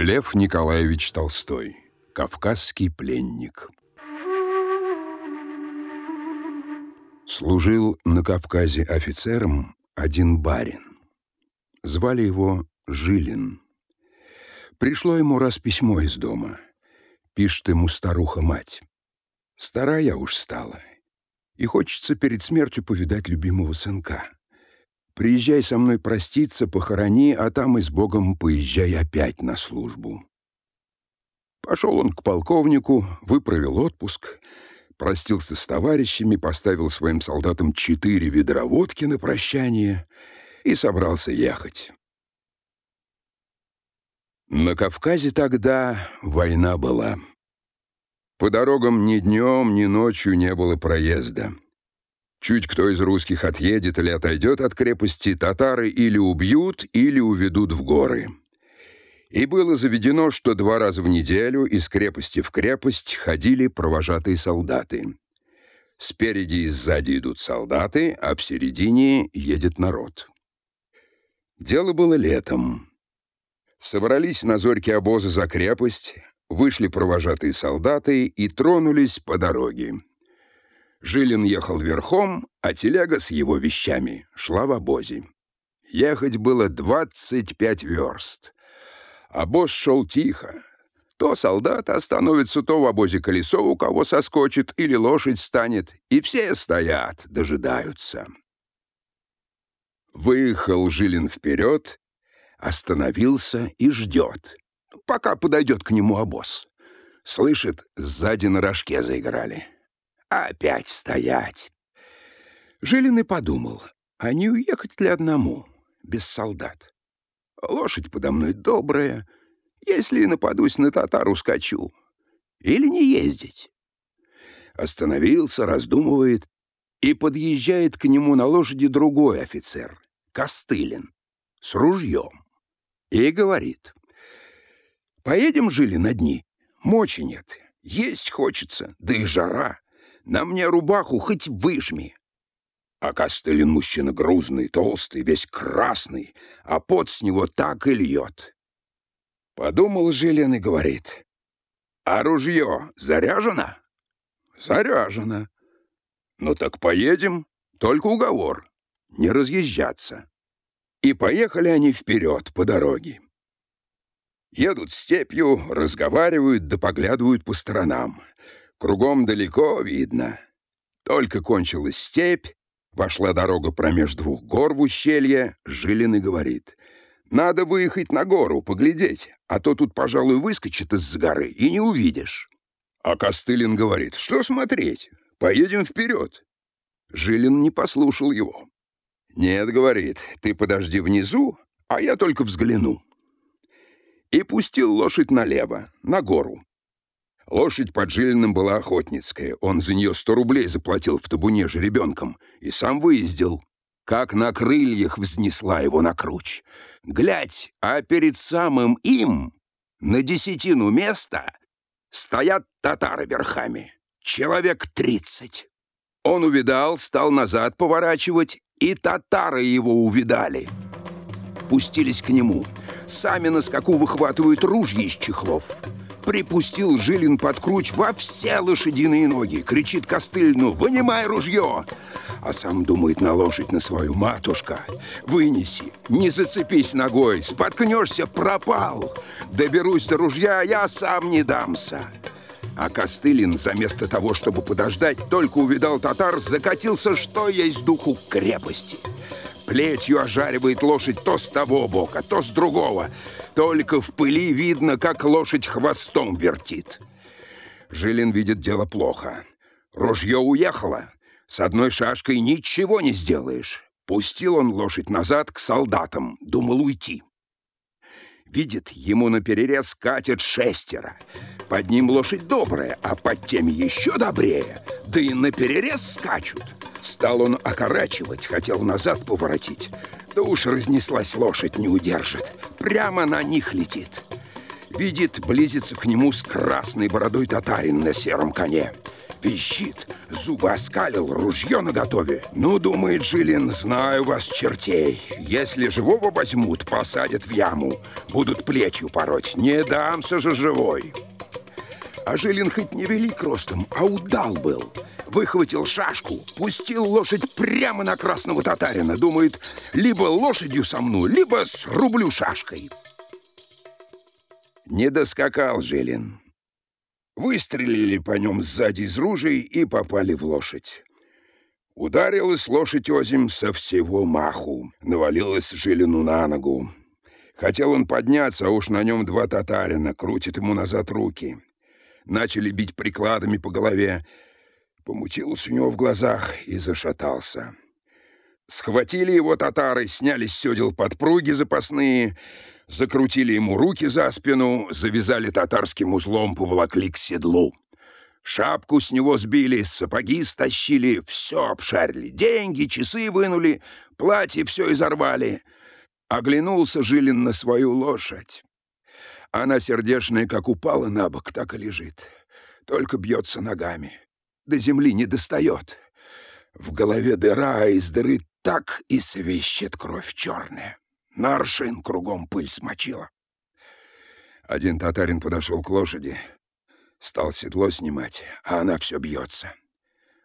Лев Николаевич Толстой. Кавказский пленник. Служил на Кавказе офицером один барин. Звали его Жилин. Пришло ему раз письмо из дома. Пишет ему старуха-мать. Старая уж стала, и хочется перед смертью повидать любимого сынка. Приезжай со мной проститься, похорони, а там и с Богом поезжай опять на службу. Пошел он к полковнику, выправил отпуск, простился с товарищами, поставил своим солдатам четыре ведра водки на прощание и собрался ехать. На Кавказе тогда война была. По дорогам ни днем, ни ночью не было проезда. Чуть кто из русских отъедет или отойдет от крепости, татары или убьют, или уведут в горы. И было заведено, что два раза в неделю из крепости в крепость ходили провожатые солдаты. Спереди и сзади идут солдаты, а в середине едет народ. Дело было летом. Собрались на зорьке обозы за крепость, вышли провожатые солдаты и тронулись по дороге. Жилин ехал верхом, а телега с его вещами шла в обозе. Ехать было двадцать пять верст. Обоз шел тихо. То солдат остановится, то в обозе колесо у кого соскочит или лошадь станет, и все стоят, дожидаются. Выехал Жилин вперед, остановился и ждет, пока подойдет к нему обоз. Слышит, сзади на рожке заиграли. Опять стоять. Жилин и подумал, а не уехать ли одному, без солдат? Лошадь подо мной добрая, если нападусь на татару, скачу. Или не ездить? Остановился, раздумывает, и подъезжает к нему на лошади другой офицер, Костылин, с ружьем, и говорит, «Поедем, жили на дни, мочи нет, есть хочется, да и жара. На мне рубаху хоть выжми. А Костылин мужчина грузный, толстый, весь красный, а пот с него так и льет. Подумал Жилин и говорит, «А ружье заряжено?» «Заряжено». «Ну так поедем, только уговор, не разъезжаться». И поехали они вперед по дороге. Едут степью, разговаривают да поглядывают по сторонам. Кругом далеко видно. Только кончилась степь, вошла дорога промеж двух гор в ущелье, Жилин и говорит. «Надо выехать на гору, поглядеть, а то тут, пожалуй, выскочит из-за горы, и не увидишь». А Костылин говорит, «Что смотреть? Поедем вперед». Жилин не послушал его. «Нет, — говорит, — ты подожди внизу, а я только взгляну». И пустил лошадь налево, на гору. Лошадь под Жилиным была охотницкая. Он за нее сто рублей заплатил в табуне жеребенком и сам выездил. Как на крыльях взнесла его на круч. Глядь, а перед самым им, на десятину места, стоят татары верхами. Человек тридцать. Он увидал, стал назад поворачивать, и татары его увидали. Пустились к нему. Сами на скаку выхватывают ружья из чехлов. Припустил Жилин под круч во все лошадиные ноги. Кричит Костыльну «Вынимай ружье!» А сам думает наложить на свою матушка. «Вынеси, не зацепись ногой, споткнешься, пропал! Доберусь до ружья, я сам не дамся!» А Костылин, заместо того, чтобы подождать, только увидал татар, закатился, что есть духу крепости. Плетью ожаривает лошадь то с того бока, то с другого. Только в пыли видно, как лошадь хвостом вертит. Жилин видит дело плохо. Ружье уехало. С одной шашкой ничего не сделаешь. Пустил он лошадь назад к солдатам, думал уйти. Видит, ему на перерез катят шестеро. Под ним лошадь добрая, а под теми еще добрее. Да и на перерез скачут. Стал он окорачивать, хотел назад поворотить. Да уж разнеслась лошадь, не удержит. Прямо на них летит. Видит, близится к нему с красной бородой татарин на сером коне. Пищит, зубы оскалил, ружье наготове. Ну, думает Жилин, знаю вас, чертей. Если живого возьмут, посадят в яму, будут плетью пороть. Не дамся же живой. А Жилин хоть не велик ростом, а удал был. Выхватил шашку, пустил лошадь прямо на красного татарина. Думает, либо лошадью сомну, либо срублю шашкой. Не доскакал Жилин. Выстрелили по нем сзади из ружей и попали в лошадь. Ударилась лошадь озим со всего маху, навалилась Жилину на ногу. Хотел он подняться, а уж на нем два татарина, крутит ему назад руки начали бить прикладами по голове. Помутилось у него в глазах и зашатался. Схватили его татары, сняли с седел подпруги запасные, закрутили ему руки за спину, завязали татарским узлом, поволокли к седлу. Шапку с него сбили, сапоги стащили, все обшарили. Деньги, часы вынули, платье все изорвали. Оглянулся Жилин на свою лошадь. Она сердечная, как упала на бок, так и лежит. Только бьется ногами. До земли не достает. В голове дыра, а из дыры так и свищет кровь черная. На аршин кругом пыль смочила. Один татарин подошел к лошади, стал седло снимать, а она все бьется.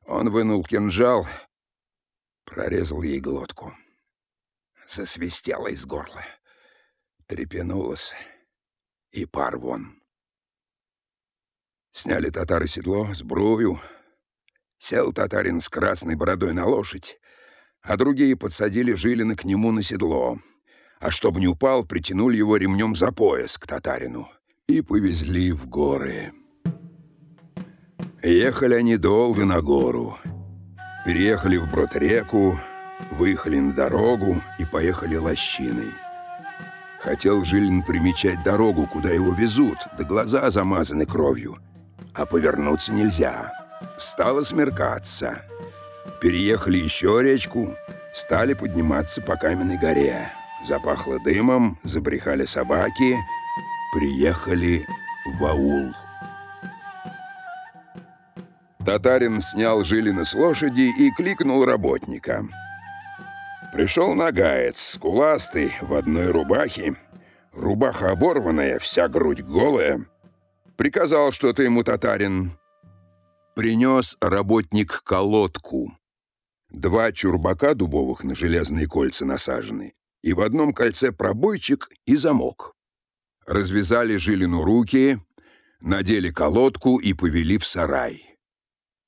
Он вынул кинжал, прорезал ей глотку. Засвистела из горла, трепенулась и пар вон. Сняли татары седло, сбрую. Сел татарин с красной бородой на лошадь, а другие подсадили Жилина к нему на седло. А чтобы не упал, притянули его ремнем за пояс к татарину и повезли в горы. Ехали они долго на гору. Переехали вброд реку, выехали на дорогу и поехали лощиной. Хотел Жилин примечать дорогу, куда его везут, да глаза замазаны кровью. А повернуться нельзя. Стало смеркаться. Переехали еще речку, стали подниматься по каменной горе. Запахло дымом, забрехали собаки. Приехали в аул. Татарин снял Жилина с лошади и кликнул работника — Пришел нагаец, скуластый, в одной рубахе. Рубаха оборванная, вся грудь голая. Приказал что-то ему татарин. Принес работник колодку. Два чурбака дубовых на железные кольца насажены, и в одном кольце пробойчик и замок. Развязали Жилину руки, надели колодку и повели в сарай.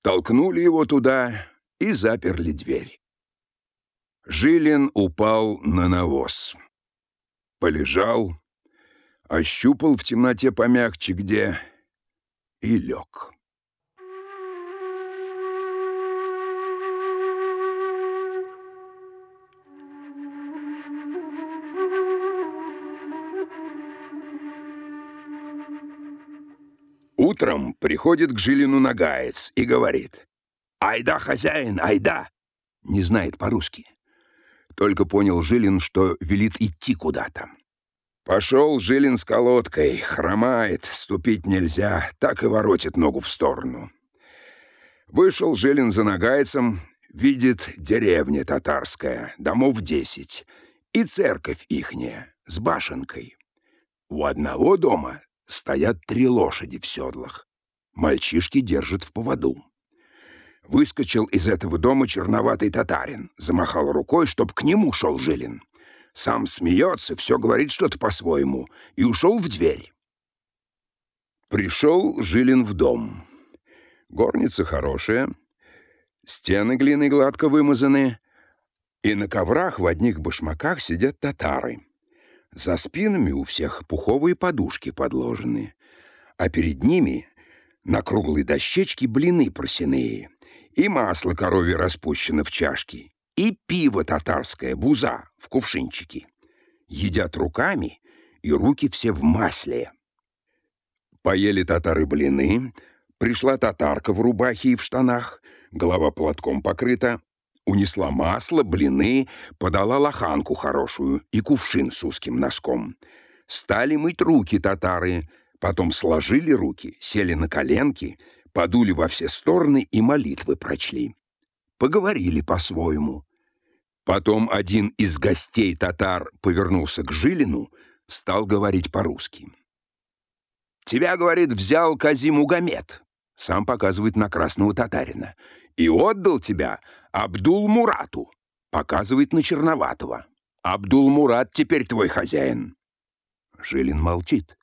Толкнули его туда и заперли дверь. Жилин упал на навоз. Полежал, ощупал в темноте помягче где и лег. Утром приходит к Жилину нагаец и говорит «Айда, хозяин, айда!» Не знает по-русски. Только понял Жилин, что велит идти куда-то. Пошел Жилин с колодкой, хромает, ступить нельзя, так и воротит ногу в сторону. Вышел Жилин за нагайцем, видит деревня татарская, домов десять, и церковь ихняя с башенкой. У одного дома стоят три лошади в седлах. Мальчишки держат в поводу. Выскочил из этого дома черноватый татарин, замахал рукой, чтоб к нему шел Жилин. Сам смеется, все говорит что-то по-своему, и ушел в дверь. Пришел Жилин в дом. Горница хорошая, стены глиной гладко вымазаны, и на коврах в одних башмаках сидят татары. За спинами у всех пуховые подушки подложены, а перед ними на круглой дощечке блины просяные — и масло коровье распущено в чашке, и пиво татарское, буза, в кувшинчике. Едят руками, и руки все в масле. Поели татары блины, пришла татарка в рубахе и в штанах, голова платком покрыта, унесла масло, блины, подала лоханку хорошую и кувшин с узким носком. Стали мыть руки татары, потом сложили руки, сели на коленки — подули во все стороны и молитвы прочли. Поговорили по-своему. Потом один из гостей татар повернулся к Жилину, стал говорить по-русски. «Тебя, — говорит, — взял Казим Угамет, сам показывает на красного татарина, и отдал тебя Абдул-Мурату, показывает на черноватого. Абдул-Мурат теперь твой хозяин». Жилин молчит.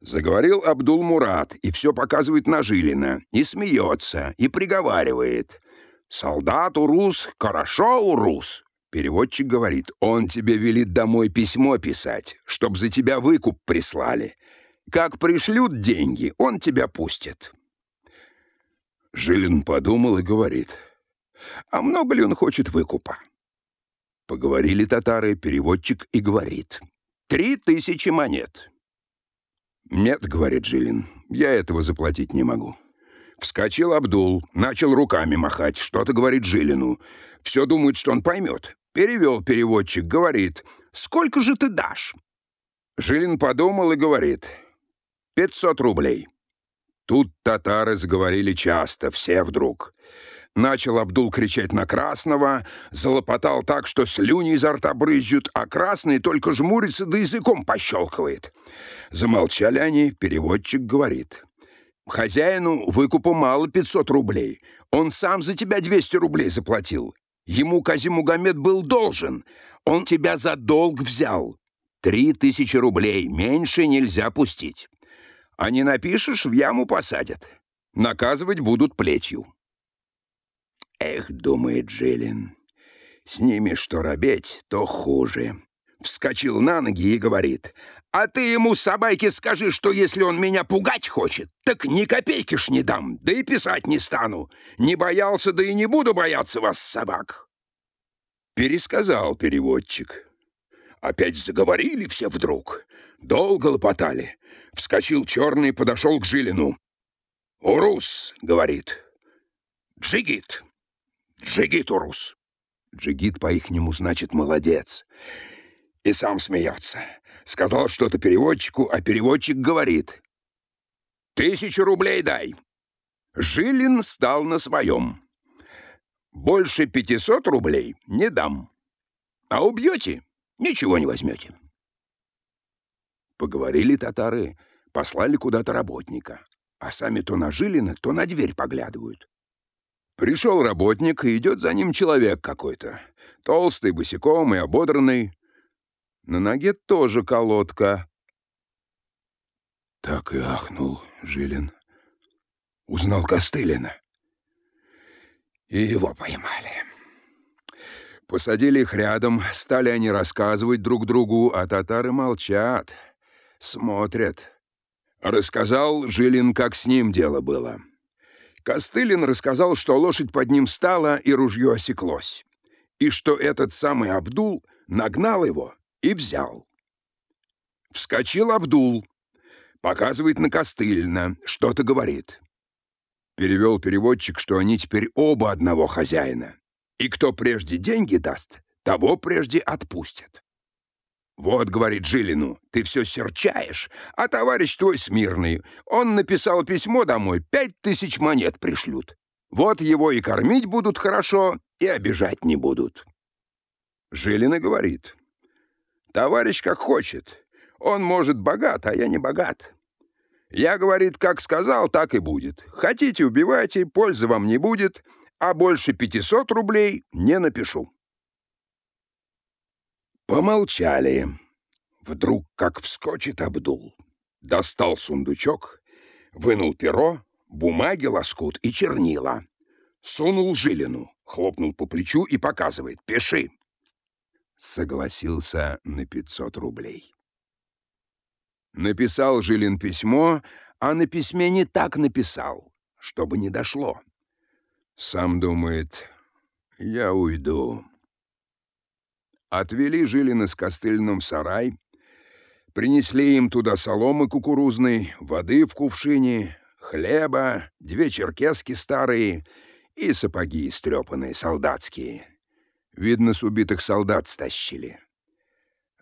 Заговорил Абдул-Мурат и все показывает на Жилина, и смеется, и приговаривает. «Солдат Урус, хорошо Урус!» Переводчик говорит, «Он тебе велит домой письмо писать, чтоб за тебя выкуп прислали. Как пришлют деньги, он тебя пустит». Жилин подумал и говорит, «А много ли он хочет выкупа?» Поговорили татары, переводчик и говорит, «Три тысячи монет». «Нет», — говорит Жилин, — «я этого заплатить не могу». Вскочил Абдул, начал руками махать, что-то говорит Жилину. Все думает, что он поймет. Перевел переводчик, говорит, «Сколько же ты дашь?» Жилин подумал и говорит, «Пятьсот рублей». Тут татары заговорили часто, все вдруг. Начал Абдул кричать на Красного, залопотал так, что слюни изо рта брызжут, а Красный только жмурится да языком пощелкивает. Замолчали они, переводчик говорит. Хозяину выкупу мало 500 рублей. Он сам за тебя 200 рублей заплатил. Ему Казимугамед был должен. Он тебя за долг взял. Три тысячи рублей. Меньше нельзя пустить. А не напишешь, в яму посадят. Наказывать будут плетью. Эх, думает Джилин, с ними что робеть, то хуже. Вскочил на ноги и говорит, а ты ему, собаке, скажи, что если он меня пугать хочет, так ни копейки ж не дам, да и писать не стану. Не боялся, да и не буду бояться вас, собак. Пересказал переводчик. Опять заговорили все вдруг. Долго лопотали. Вскочил черный, подошел к Жилину. «Урус», — говорит. «Джигит». «Джигит, Урус». Джигит по-ихнему значит «молодец». И сам смеется. Сказал что-то переводчику, а переводчик говорит. «Тысячу рублей дай!» Жилин стал на своем. «Больше пятисот рублей не дам. А убьете — ничего не возьмете». Поговорили татары, послали куда-то работника, а сами то на Жилина, то на дверь поглядывают. Пришел работник, и идет за ним человек какой-то, толстый, босиком и ободранный, на ноге тоже колодка. Так и ахнул Жилин. Узнал Костылина. И его поймали. Посадили их рядом, стали они рассказывать друг другу, а татары молчат, смотрят. Рассказал Жилин, как с ним дело было. Костылин рассказал, что лошадь под ним стала и ружье осеклось, и что этот самый Абдул нагнал его и взял. Вскочил Абдул, показывает на Костыльна, что-то говорит. Перевел переводчик, что они теперь оба одного хозяина, и кто прежде деньги даст, того прежде отпустят. «Вот, — говорит Жилину, — ты все серчаешь, а товарищ твой смирный. Он написал письмо домой, пять тысяч монет пришлют. Вот его и кормить будут хорошо, и обижать не будут». Жилина говорит, Товарищ как хочет. Он, может, богат, а я не богат. Я, говорит, как сказал, так и будет. Хотите, убивайте, пользы вам не будет, а больше 500 рублей не напишу. Помолчали. Вдруг как вскочит Абдул. Достал сундучок, вынул перо, бумаги лоскут и чернила. Сунул Жилину, хлопнул по плечу и показывает «Пиши» согласился на 500 рублей. Написал Жилин письмо, а на письме не так написал, чтобы не дошло. Сам думает, я уйду. Отвели Жилина с костыльным сарай, принесли им туда соломы кукурузной, воды в кувшине, хлеба, две черкески старые и сапоги истрепанные солдатские — Видно, с убитых солдат стащили.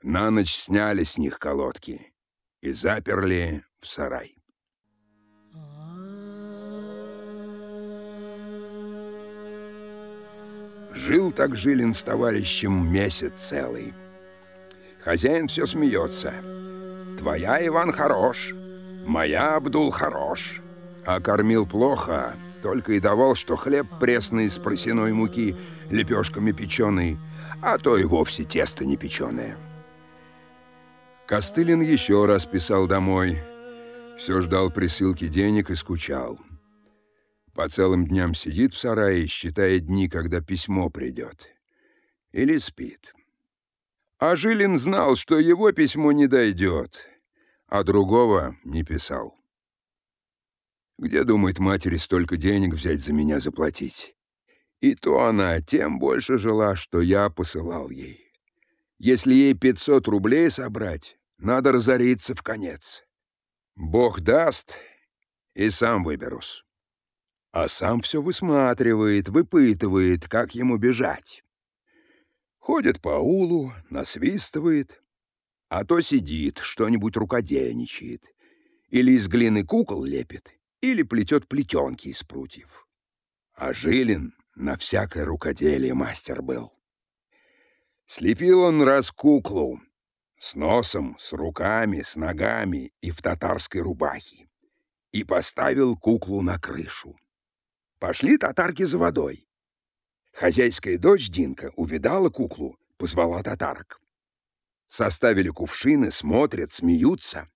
На ночь сняли с них колодки и заперли в сарай. Жил так Жилин с товарищем месяц целый. Хозяин все смеется. Твоя, Иван, хорош, моя, Абдул, хорош. А кормил плохо, только и давал, что хлеб пресный из просяной муки, лепешками печеный, а то и вовсе тесто не печеное. Костылин еще раз писал домой. Все ждал присылки денег и скучал. По целым дням сидит в сарае, считая дни, когда письмо придет. Или спит. А Жилин знал, что его письмо не дойдет, а другого не писал. Где, думает матери, столько денег взять за меня заплатить? И то она тем больше жила, что я посылал ей. Если ей 500 рублей собрать, надо разориться в конец. Бог даст, и сам выберусь. А сам все высматривает, выпытывает, как ему бежать. Ходит по улу, насвистывает, а то сидит, что-нибудь рукодельничает, или из глины кукол лепит, или плетет плетенки из прутьев. А Жилин на всякое рукоделие мастер был. Слепил он раз куклу с носом, с руками, с ногами и в татарской рубахе и поставил куклу на крышу. Пошли татарки за водой. Хозяйская дочь Динка увидала куклу, позвала татарок. Составили кувшины, смотрят, смеются.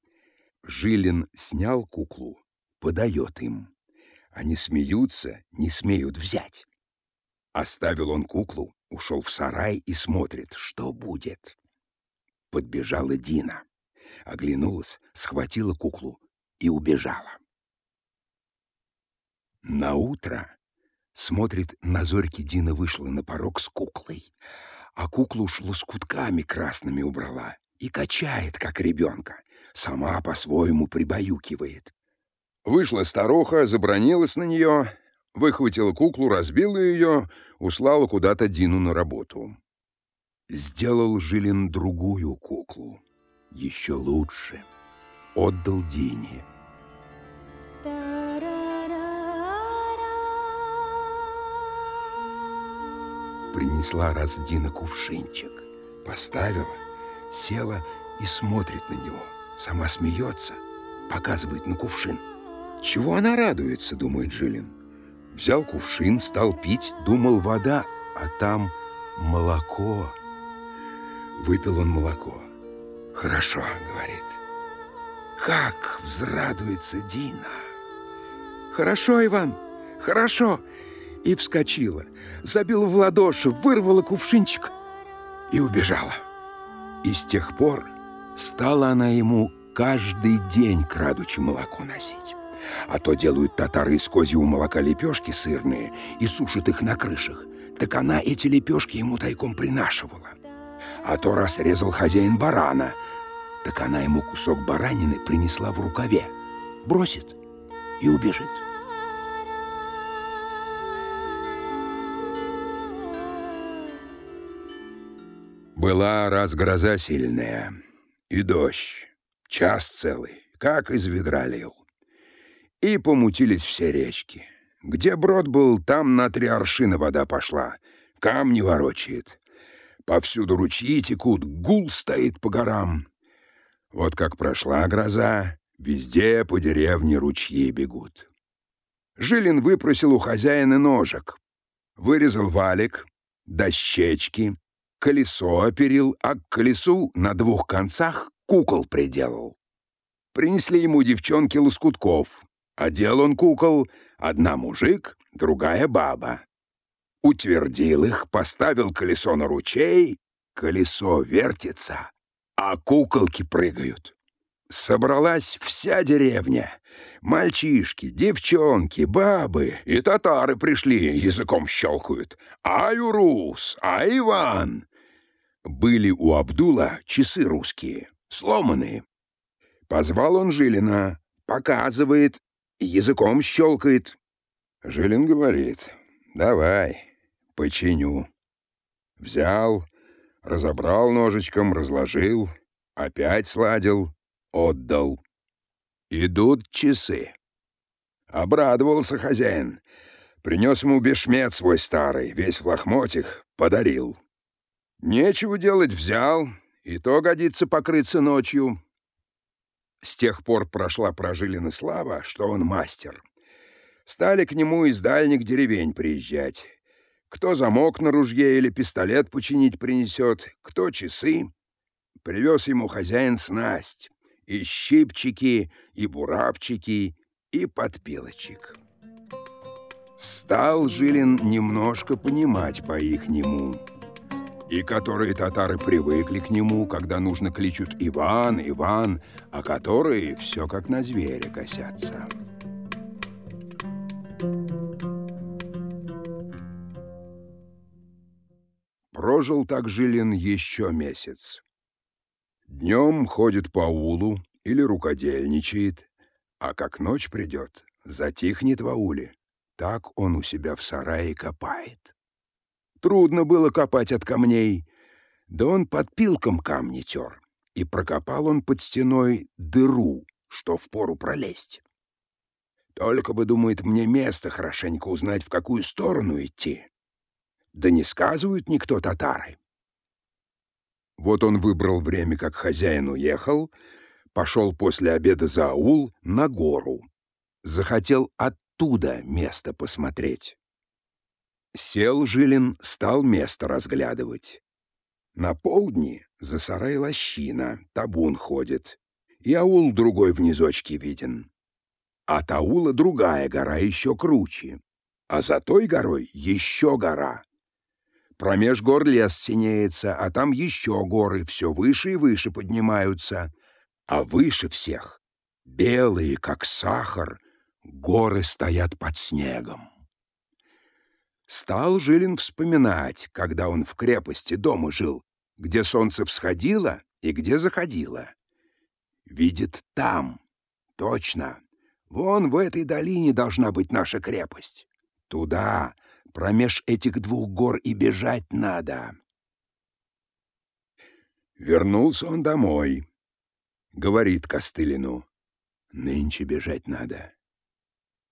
Жилин снял куклу, подает им. Они смеются, не смеют взять. Оставил он куклу, ушел в сарай и смотрит, что будет. Подбежала Дина, оглянулась, схватила куклу и убежала. На утро смотрит, на зорьке Дина вышла на порог с куклой, а куклу уж лоскутками красными убрала и качает, как ребенка, сама по-своему прибаюкивает. Вышла старуха, забронилась на нее, выхватила куклу, разбила ее, услала куда-то Дину на работу. Сделал Жилин другую куклу, еще лучше, отдал Дине. Принесла раз Дина кувшинчик, поставила, села и смотрит на него. Сама смеется, показывает на кувшин. Чего она радуется, думает Жилин. Взял кувшин, стал пить, думал вода, а там молоко. Выпил он молоко. Хорошо, говорит. Как взрадуется Дина. Хорошо, Иван, хорошо. И вскочила, забила в ладоши, вырвала кувшинчик и убежала. И с тех пор стала она ему каждый день крадучи молоко носить. А то делают татары из козьего молока лепешки сырные и сушат их на крышах. Так она эти лепешки ему тайком принашивала. А то раз резал хозяин барана, так она ему кусок баранины принесла в рукаве. Бросит и убежит. Была раз гроза сильная и дождь, час целый, как из ведра лил и помутились все речки. Где брод был, там на три аршина вода пошла, камни ворочает. Повсюду ручьи текут, гул стоит по горам. Вот как прошла гроза, везде по деревне ручьи бегут. Жилин выпросил у хозяина ножек, вырезал валик, дощечки, колесо оперил, а к колесу на двух концах кукол приделал. Принесли ему девчонки лоскутков, Одел он кукол, одна мужик, другая баба. Утвердил их, поставил колесо на ручей, колесо вертится, а куколки прыгают. Собралась вся деревня. Мальчишки, девчонки, бабы и татары пришли, языком щелкают. Ай, урус, ай, Иван! Были у Абдула часы русские, сломанные. Позвал он Жилина, показывает, языком щелкает. Жилин говорит, давай, починю. Взял, разобрал ножичком, разложил, опять сладил, отдал. Идут часы. Обрадовался хозяин. Принес ему бешмет свой старый, весь в лохмотьях, подарил. Нечего делать, взял, и то годится покрыться ночью. С тех пор прошла прожилина слава, что он мастер. Стали к нему из дальних деревень приезжать. Кто замок на ружье или пистолет починить принесет, кто часы. Привез ему хозяин снасть, и щипчики, и буравчики, и подпилочек. Стал Жилин немножко понимать по-ихнему. И которые татары привыкли к нему, когда нужно кличут «Иван, Иван», а которые все как на зверя косятся. Прожил так Жилин еще месяц. Днем ходит по улу или рукодельничает, а как ночь придет, затихнет в ауле. Так он у себя в сарае копает. Трудно было копать от камней, да он под пилком камни тер, и прокопал он под стеной дыру, что впору пролезть. Только бы, думает, мне место хорошенько узнать, в какую сторону идти. Да не сказывают никто татары. Вот он выбрал время, как хозяин уехал, пошел после обеда за аул на гору. Захотел оттуда место посмотреть. Сел Жилин, стал место разглядывать. На полдни за сарай лощина, табун ходит, и аул другой в низочке виден. От аула другая гора еще круче, а за той горой еще гора. Промеж гор лес синеется, а там еще горы все выше и выше поднимаются, а выше всех, белые, как сахар, горы стоят под снегом. Стал Жилин вспоминать, когда он в крепости дома жил, где солнце всходило и где заходило. Видит там, точно, вон в этой долине должна быть наша крепость. Туда, промеж этих двух гор и бежать надо. Вернулся он домой. Говорит Костылину, нынче бежать надо.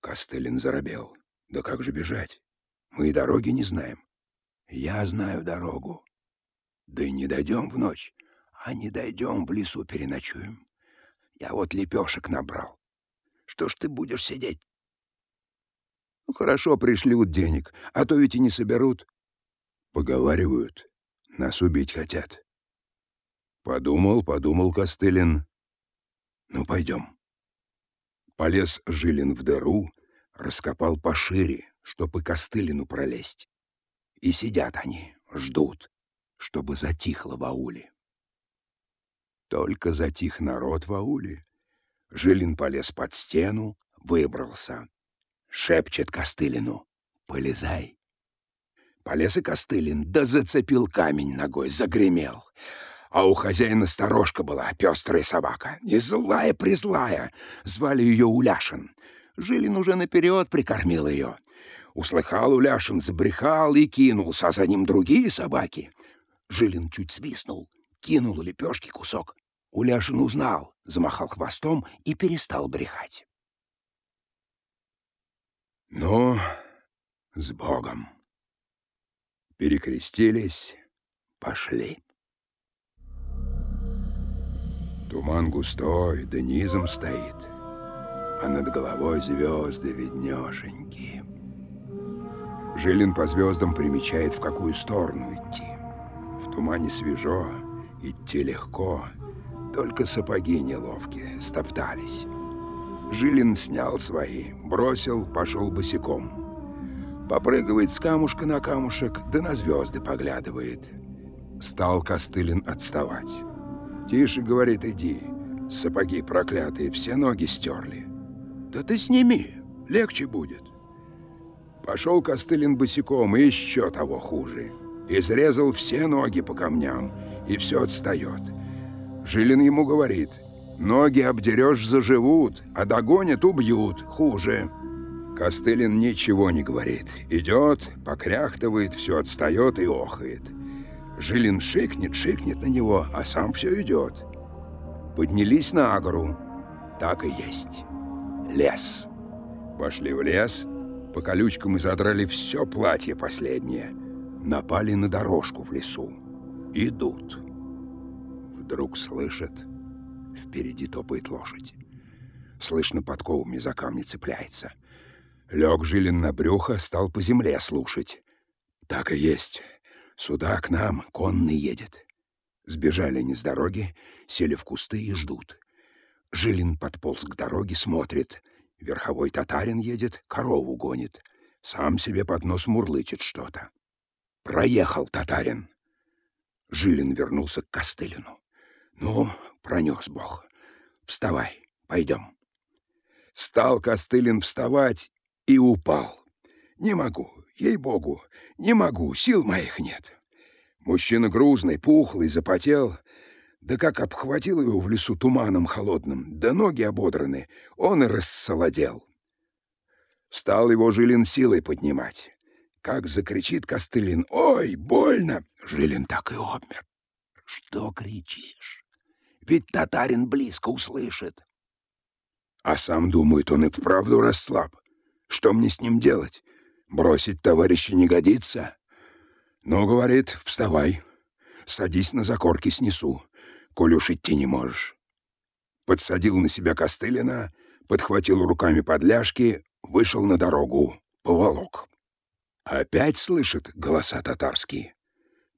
Костылин заробел. Да как же бежать? Мы дороги не знаем. Я знаю дорогу. Да и не дойдем в ночь, а не дойдем, в лесу переночуем. Я вот лепешек набрал. Что ж ты будешь сидеть? Ну, хорошо, пришлют денег, а то ведь и не соберут. Поговаривают, нас убить хотят. Подумал, подумал Костылин. Ну, пойдем. Полез Жилин в дыру, раскопал пошире, чтобы костылину пролезть. И сидят они, ждут, чтобы затихло в ауле. Только затих народ в ауле. Жилин полез под стену, выбрался. Шепчет Костылину. «Полезай». Полез и Костылин, да зацепил камень ногой, загремел. А у хозяина сторожка была, пестрая собака, не злая-призлая. Звали ее Уляшин. Жилин уже наперед прикормил ее. Услыхал Уляшин, забрехал и кинулся, а за ним другие собаки. Жилин чуть свистнул, кинул лепешки кусок. Уляшин узнал, замахал хвостом и перестал брехать. Ну, с Богом. Перекрестились, пошли. Туман густой, да низом стоит, а над головой звезды виднешенькие. Жилин по звездам примечает, в какую сторону идти. В тумане свежо, идти легко, только сапоги неловкие, стоптались. Жилин снял свои, бросил, пошел босиком. Попрыгивает с камушка на камушек, да на звезды поглядывает. Стал Костылин отставать. «Тише, — говорит, — иди, сапоги проклятые, все ноги стерли». «Да ты сними, легче будет». Пошел Костылин босиком, и еще того хуже. Изрезал все ноги по камням, и все отстает. Жилин ему говорит, «Ноги обдерешь, заживут, а догонят, убьют, хуже». Костылин ничего не говорит. Идет, покряхтывает, все отстает и охает. Жилин шикнет, шикнет на него, а сам все идет. Поднялись на гору. Так и есть. Лес. Пошли в лес, По колючкам изодрали все платье последнее. Напали на дорожку в лесу. Идут. Вдруг слышат, впереди топает лошадь. Слышно, подковами за камни цепляется. Лег Жилин на брюхо, стал по земле слушать. Так и есть. Сюда к нам конный едет. Сбежали они с дороги, сели в кусты и ждут. Жилин подполз к дороге, смотрит. Верховой татарин едет, корову гонит. Сам себе под нос мурлычет что-то. Проехал татарин. Жилин вернулся к Костылину. «Ну, пронес Бог. Вставай, пойдем». Стал Костылин вставать и упал. «Не могу, ей-богу, не могу, сил моих нет». Мужчина грузный, пухлый, запотел. Да как обхватил его в лесу туманом холодным, да ноги ободраны, он и рассолодел. Стал его Жилин силой поднимать. Как закричит Костылин «Ой, больно!» Жилин так и обмер. «Что кричишь? Ведь татарин близко услышит». А сам думает, он и вправду расслаб. Что мне с ним делать? Бросить товарища не годится. Ну, говорит, вставай, садись на закорки снесу, коль уж идти не можешь. Подсадил на себя Костылина, подхватил руками подляжки, вышел на дорогу, поволок. Опять слышит голоса татарские.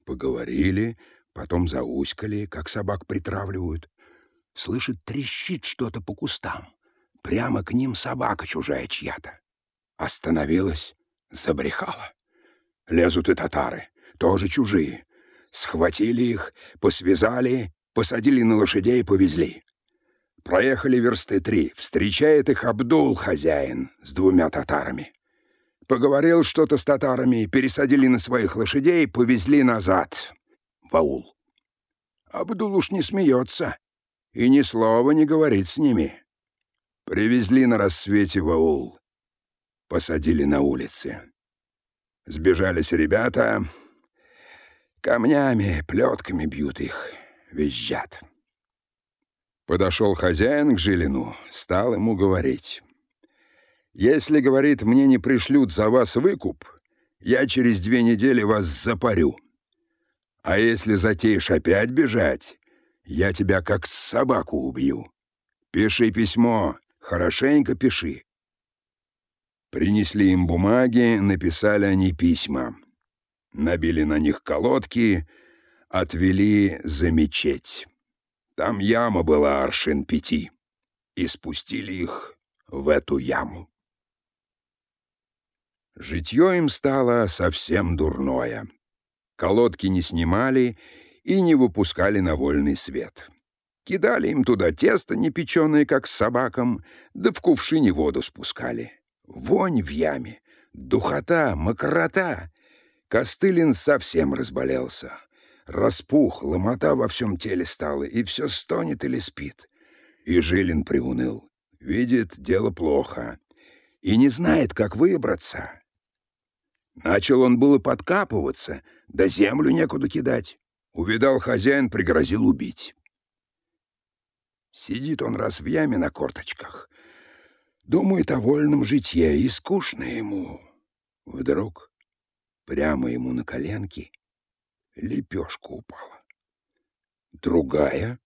Поговорили, потом зауськали, как собак притравливают. Слышит, трещит что-то по кустам. Прямо к ним собака чужая чья-то. Остановилась, забрехала. Лезут и татары, тоже чужие. Схватили их, посвязали, посадили на лошадей и повезли. Проехали версты три. Встречает их Абдул, хозяин, с двумя татарами. Поговорил что-то с татарами, пересадили на своих лошадей, повезли назад, в аул. Абдул уж не смеется и ни слова не говорит с ними. Привезли на рассвете в аул. Посадили на улице. Сбежались ребята, камнями, плетками бьют их, визжат. Подошел хозяин к Жилину, стал ему говорить. Если, говорит, мне не пришлют за вас выкуп, я через две недели вас запарю. А если затеешь опять бежать, я тебя как собаку убью. Пиши письмо, хорошенько пиши. Принесли им бумаги, написали они письма. Набили на них колодки, отвели за мечеть. Там яма была аршин пяти, и спустили их в эту яму. Житье им стало совсем дурное. Колодки не снимали и не выпускали на вольный свет. Кидали им туда тесто непеченое, как с собакам, да в кувшине воду спускали. Вонь в яме, духота, мокрота. Костылин совсем разболелся. Распух, ломота во всем теле стала, и все стонет или спит. И Жилин приуныл. Видит, дело плохо. И не знает, как выбраться. Начал он было подкапываться, да землю некуда кидать. Увидал хозяин, пригрозил убить. Сидит он раз в яме на корточках. Думает о вольном житье, и скучно ему. Вдруг прямо ему на коленки лепешка упала. Другая,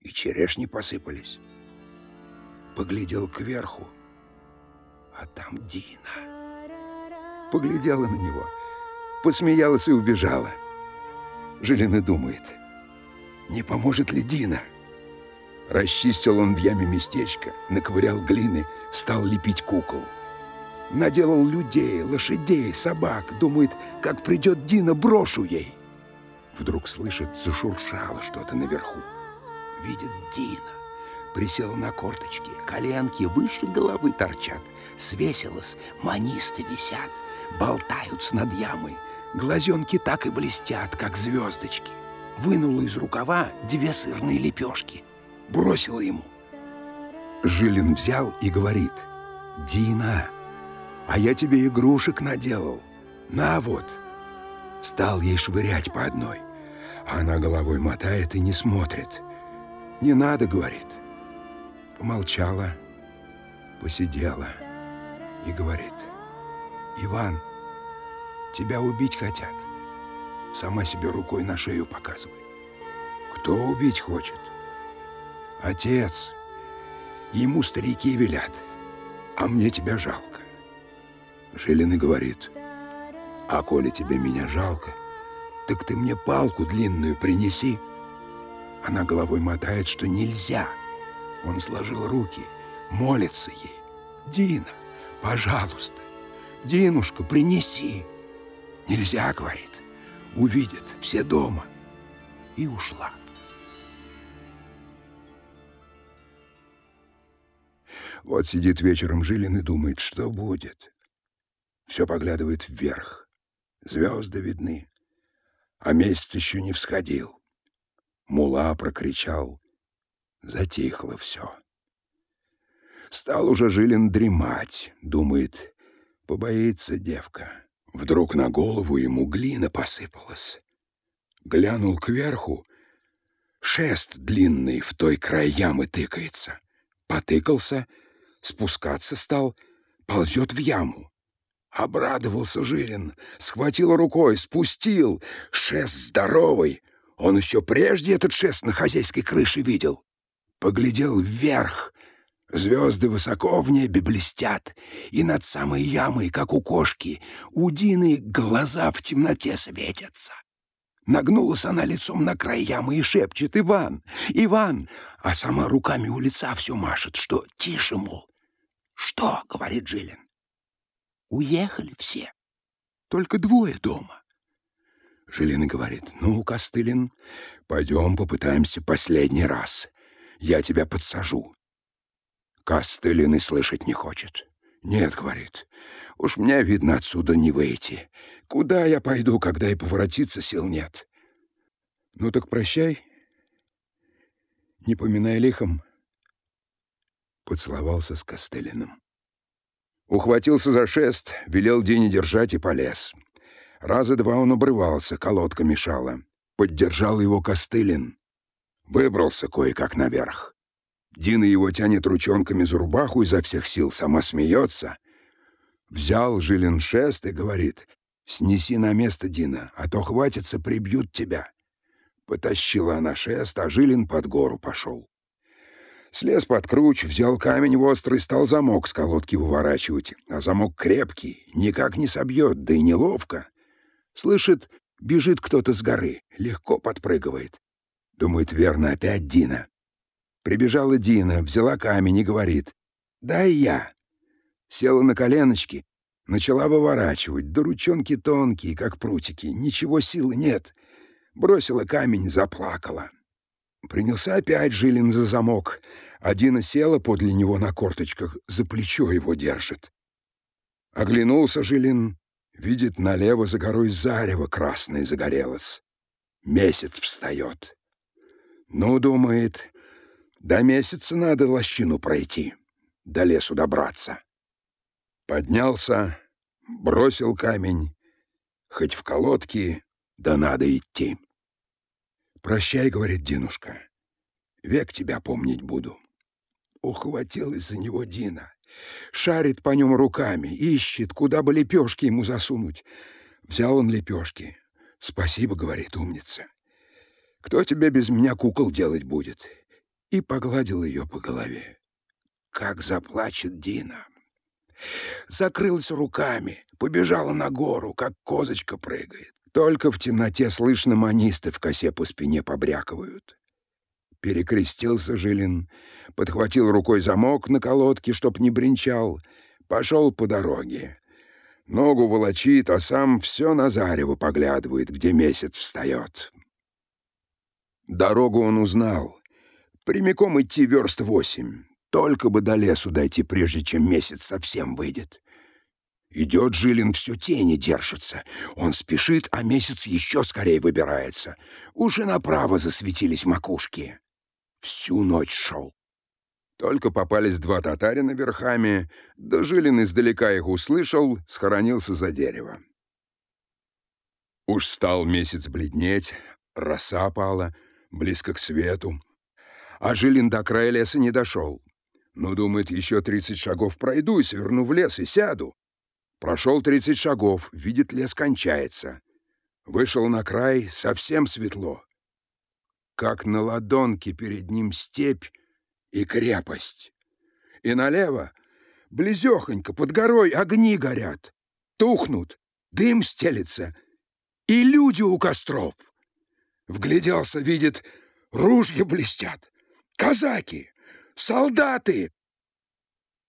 и черешни посыпались. Поглядел кверху, а там Дина поглядела на него, посмеялась и убежала. Жилин думает, не поможет ли Дина? Расчистил он в яме местечко, наковырял глины, стал лепить кукол. Наделал людей, лошадей, собак. Думает, как придет Дина, брошу ей. Вдруг слышит, зашуршало что-то наверху. Видит Дина. Присела на корточки, коленки выше головы торчат. Свесилась, манисты висят болтаются над ямой. Глазенки так и блестят, как звездочки. Вынула из рукава две сырные лепешки. Бросила ему. Жилин взял и говорит, «Дина, а я тебе игрушек наделал. На вот». Стал ей швырять по одной. Она головой мотает и не смотрит. «Не надо», — говорит. Помолчала, посидела и говорит, Иван, тебя убить хотят. Сама себе рукой на шею показывай. Кто убить хочет? Отец. Ему старики велят, а мне тебя жалко. Жилин и говорит, а коли тебе меня жалко, так ты мне палку длинную принеси. Она головой мотает, что нельзя. Он сложил руки, молится ей. Дина, пожалуйста, Динушка, принеси. Нельзя, говорит, увидят все дома. И ушла. Вот сидит вечером Жилин и думает, что будет. Все поглядывает вверх. Звезды видны, а месяц еще не всходил. Мула прокричал. Затихло все. Стал уже Жилин дремать, думает, побоится девка. Вдруг на голову ему глина посыпалась. Глянул кверху, шест длинный в той край ямы тыкается. Потыкался — спускаться стал, ползет в яму. Обрадовался Жилин, схватил рукой, спустил. Шест здоровый. Он еще прежде этот шест на хозяйской крыше видел. Поглядел вверх. Звезды высоко в небе блестят, и над самой ямой, как у кошки, у Дины глаза в темноте светятся. Нагнулась она лицом на край ямы и шепчет «Иван! Иван!» А сама руками у лица все машет, что тише, мол, «Что?» — говорит Жилин. «Уехали все. Только двое дома». Жилин говорит, «Ну, Костылин, пойдем попытаемся последний раз. Я тебя подсажу». Костылин и слышать не хочет. «Нет», — говорит, — «уж мне, видно, отсюда не выйти. Куда я пойду, когда и поворотиться сил нет?» «Ну так прощай. Не поминай лихом, поцеловался с Костылиным. Ухватился за шест, велел Дине держать и полез. Раза два он обрывался, колодка мешала. Поддержал его Костылин. Выбрался кое-как наверх. Дина его тянет ручонками за рубаху изо всех сил, сама смеется. Взял Жилин шест и говорит, «Снеси на место, Дина, а то хватится, прибьют тебя». Потащила она шест, а Жилин под гору пошел. Слез под круч, взял камень острый, стал замок с колодки выворачивать. А замок крепкий, никак не собьет, да и неловко. Слышит, бежит кто-то с горы, легко подпрыгивает. Думает, верно, опять Дина. Прибежала Дина, взяла камень и говорит, «Дай я». Села на коленочки, начала выворачивать, да ручонки тонкие, как прутики, ничего силы нет. Бросила камень, заплакала. Принялся опять Жилин за замок. Одина села подле него на корточках, за плечо его держит. Оглянулся Жилин, видит, налево за горой зарево красное загорелось. Месяц встает. Ну, думает, до месяца надо лощину пройти, до лесу добраться. Поднялся, бросил камень, хоть в колодки, да надо идти. «Прощай», — говорит Динушка, — «век тебя помнить буду». Ухватилась за него Дина. Шарит по нем руками, ищет, куда бы лепешки ему засунуть. Взял он лепешки. «Спасибо», — говорит умница. «Кто тебе без меня кукол делать будет?» И погладил ее по голове. Как заплачет Дина. Закрылась руками, побежала на гору, как козочка прыгает. Только в темноте слышно манисты в косе по спине побрякивают. Перекрестился Жилин, подхватил рукой замок на колодке, чтоб не бренчал, пошел по дороге. Ногу волочит, а сам все на зарево поглядывает, где месяц встает. Дорогу он узнал. Прямиком идти верст восемь. Только бы до лесу дойти, прежде чем месяц совсем выйдет. Идет Жилин, все тени держится. Он спешит, а месяц еще скорее выбирается. Уже направо засветились макушки. Всю ночь шел. Только попались два татарина верхами, да Жилин издалека их услышал, схоронился за дерево. Уж стал месяц бледнеть, роса пала, близко к свету. А Жилин до края леса не дошел. Ну, думает, еще тридцать шагов пройду и сверну в лес и сяду. Прошел тридцать шагов, видит, лес кончается. Вышел на край, совсем светло. Как на ладонке перед ним степь и крепость. И налево, близехонько, под горой огни горят, тухнут, дым стелится, и люди у костров. Вгляделся, видит, ружья блестят, казаки, солдаты.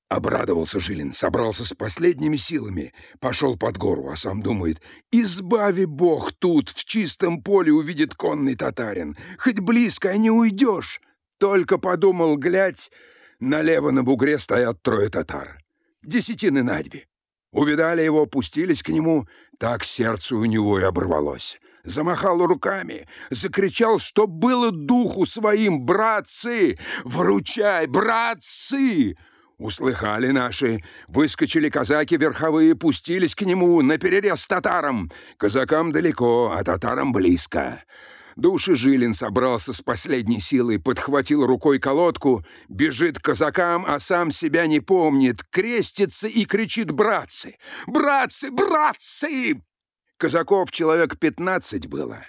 Обрадовался Жилин, собрался с последними силами, пошел под гору, а сам думает, избави бог тут, в чистом поле увидит конный татарин, хоть близко не уйдешь. Только подумал, глядь, налево на бугре стоят трое татар. Десятины на. Увидали его, пустились к нему, так сердце у него и оборвалось. Замахал руками, закричал, что было духу своим, братцы, вручай, братцы! Услыхали наши, выскочили казаки верховые, пустились к нему на перерез татарам. Казакам далеко, а татарам близко. Души Жилин собрался с последней силой, подхватил рукой колодку, бежит к казакам, а сам себя не помнит, крестится и кричит «Братцы! Братцы! Братцы!» Казаков человек пятнадцать было.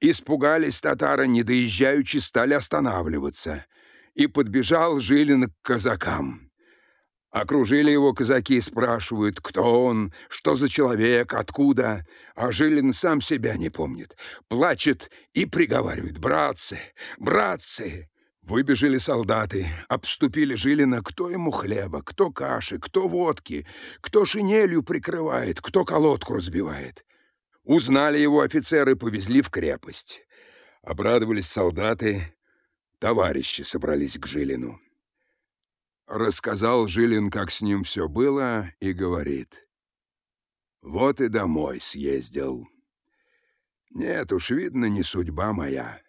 Испугались татары, не доезжаючи, стали останавливаться. И подбежал Жилин к казакам. Окружили его казаки, спрашивают, кто он, что за человек, откуда. А Жилин сам себя не помнит. Плачет и приговаривает, братцы, братцы. Выбежали солдаты, обступили Жилина, кто ему хлеба, кто каши, кто водки, кто шинелью прикрывает, кто колодку разбивает. Узнали его офицеры, повезли в крепость. Обрадовались солдаты, товарищи собрались к Жилину. Рассказал Жилин, как с ним все было, и говорит. Вот и домой съездил. Нет уж, видно, не судьба моя.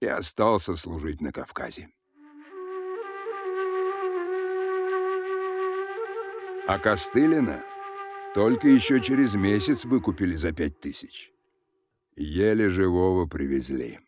И остался служить на Кавказе. А Костылина только еще через месяц выкупили за пять тысяч. Еле живого привезли.